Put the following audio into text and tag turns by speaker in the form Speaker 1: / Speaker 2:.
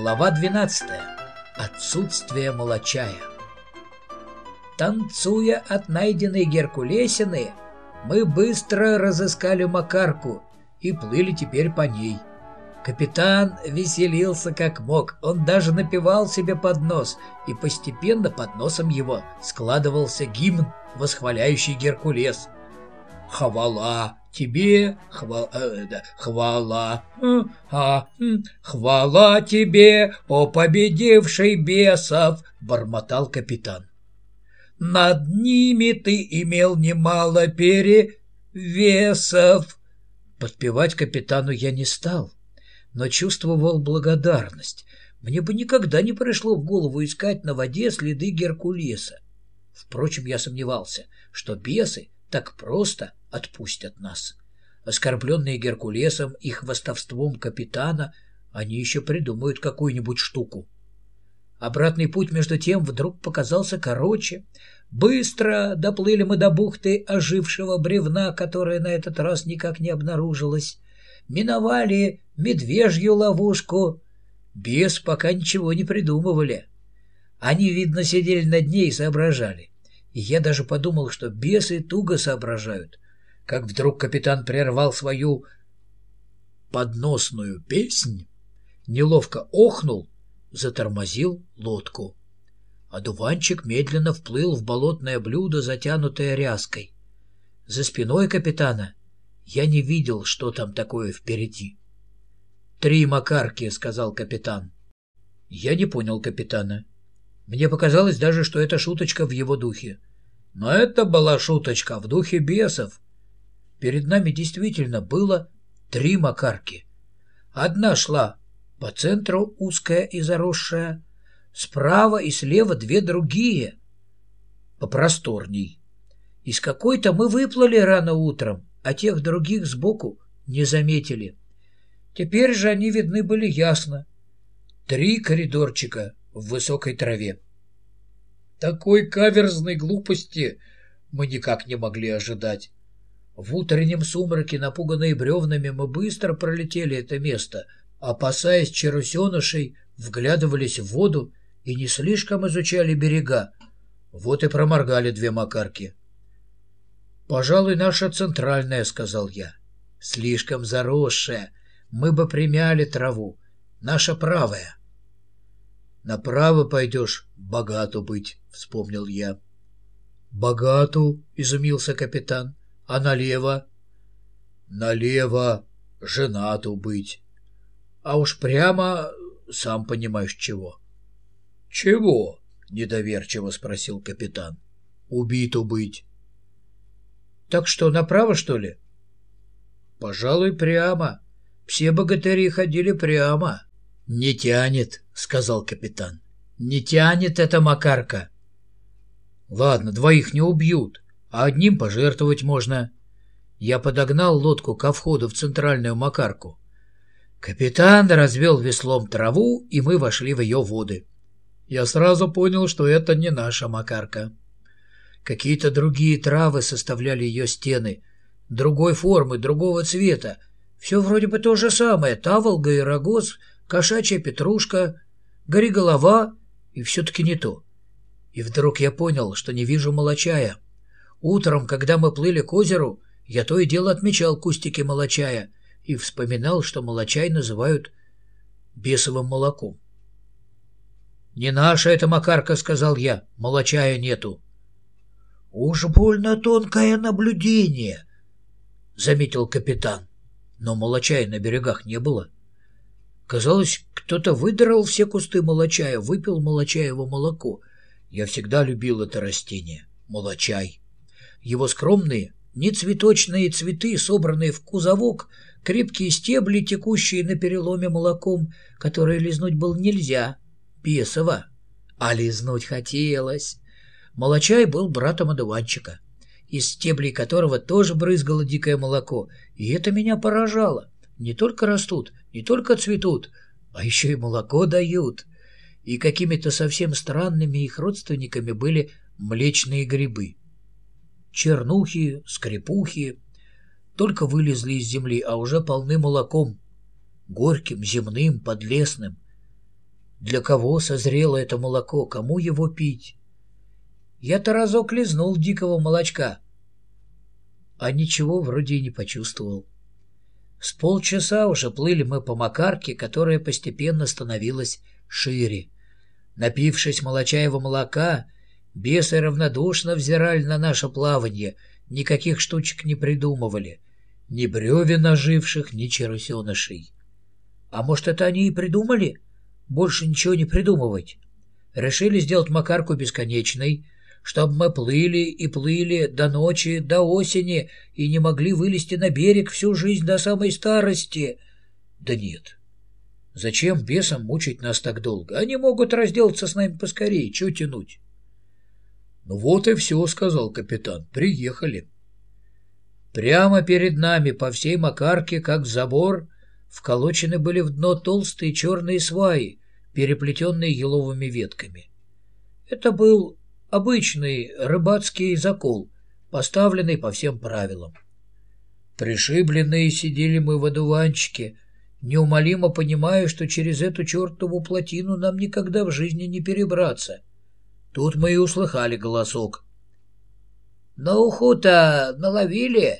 Speaker 1: Глава 12. Отсутствие молочая. Танцуя от найденной Геркулесины, мы быстро разыскали Макарку и плыли теперь по ней. Капитан веселился как мог, он даже напевал себе под нос, и постепенно под носом его складывался гимн, восхваляющий Геркулес. «Хвала тебе, хвала, э, хвала, э, а, хвала тебе, о победивший бесов!» — бормотал капитан. «Над ними ты имел немало перевесов!» Подпевать капитану я не стал но чувствовал благодарность. Мне бы никогда не пришло в голову искать на воде следы Геркулеса. Впрочем, я сомневался, что бесы так просто отпустят нас. Оскорбленные Геркулесом и хвостовством капитана, они еще придумают какую-нибудь штуку. Обратный путь, между тем, вдруг показался короче. Быстро доплыли мы до бухты ожившего бревна, которое на этот раз никак не обнаружилось миновали медвежью ловушку. Бес пока ничего не придумывали. Они, видно, сидели над ней и соображали. И я даже подумал, что бесы туго соображают. Как вдруг капитан прервал свою подносную песнь, неловко охнул, затормозил лодку. Одуванчик медленно вплыл в болотное блюдо, затянутое ряской. За спиной капитана я не видел, что там такое впереди. «Три макарки», — сказал капитан. Я не понял капитана. Мне показалось даже, что это шуточка в его духе. Но это была шуточка в духе бесов. Перед нами действительно было три макарки. Одна шла по центру, узкая и заросшая, справа и слева две другие, попросторней. Из какой-то мы выплыли рано утром, а тех других сбоку не заметили. Теперь же они видны были ясно. Три коридорчика в высокой траве. Такой каверзной глупости мы никак не могли ожидать. В утреннем сумраке, напуганные бревнами, мы быстро пролетели это место, опасаясь черусенышей, вглядывались в воду и не слишком изучали берега. Вот и проморгали две макарки. «Пожалуй, наша центральная», — сказал я. «Слишком заросшая. Мы бы примяли траву. Наша правая». «Направо пойдешь, богату быть», — вспомнил я. «Богату?» — изумился капитан. «А налево?» «Налево женату быть. А уж прямо сам понимаешь чего». «Чего?» — недоверчиво спросил капитан. «Убиту быть». Так что, направо, что ли? Пожалуй, прямо. Все богатыри ходили прямо. Не тянет, сказал капитан. Не тянет эта макарка. Ладно, двоих не убьют, а одним пожертвовать можно. Я подогнал лодку ко входу в центральную макарку. Капитан развел веслом траву, и мы вошли в ее воды. Я сразу понял, что это не наша макарка. Какие-то другие травы составляли ее стены, другой формы, другого цвета. Все вроде бы то же самое. Таволга и рогоз, кошачья петрушка, гори-голова, и все-таки не то. И вдруг я понял, что не вижу молочая. Утром, когда мы плыли к озеру, я то и дело отмечал кустики молочая и вспоминал, что молочай называют бесовым молоком. «Не наша эта макарка», — сказал я, — «молочая нету». «Уж больно тонкое наблюдение», — заметил капитан. Но молочая на берегах не было. Казалось, кто-то выдрал все кусты молочая, выпил молочаево молоко. Я всегда любил это растение — молочай. Его скромные, нецветочные цветы, собранные в кузовок, крепкие стебли, текущие на переломе молоком, которое лизнуть было нельзя, бесово, а лизнуть хотелось. Молочай был братом одуванчика, из стеблей которого тоже брызгало дикое молоко, и это меня поражало. Не только растут, не только цветут, а еще и молоко дают. И какими-то совсем странными их родственниками были млечные грибы. Чернухи, скрипухи только вылезли из земли, а уже полны молоком, горьким, земным, подлесным. Для кого созрело это молоко? Кому его пить? Я-то разок лизнул дикого молочка, а ничего вроде и не почувствовал. С полчаса уже плыли мы по Макарке, которая постепенно становилась шире. Напившись молочаева молока, бесы равнодушно взирали на наше плавание, никаких штучек не придумывали, ни бревен оживших, ни черусенышей. А может, это они и придумали? Больше ничего не придумывать. Решили сделать Макарку бесконечной, чтобы мы плыли и плыли до ночи, до осени и не могли вылезти на берег всю жизнь до самой старости. Да нет. Зачем бесам мучить нас так долго? Они могут разделаться с нами поскорее, чего тянуть? «Ну вот и все», — сказал капитан. «Приехали». Прямо перед нами, по всей Макарке, как забор, вколочены были в дно толстые черные сваи, переплетенные еловыми ветками. Это был Обычный рыбацкий закол, поставленный по всем правилам. Пришибленные сидели мы в одуванчике, неумолимо понимая, что через эту чертову плотину нам никогда в жизни не перебраться. Тут мы и услыхали голосок. — На уху-то наловили?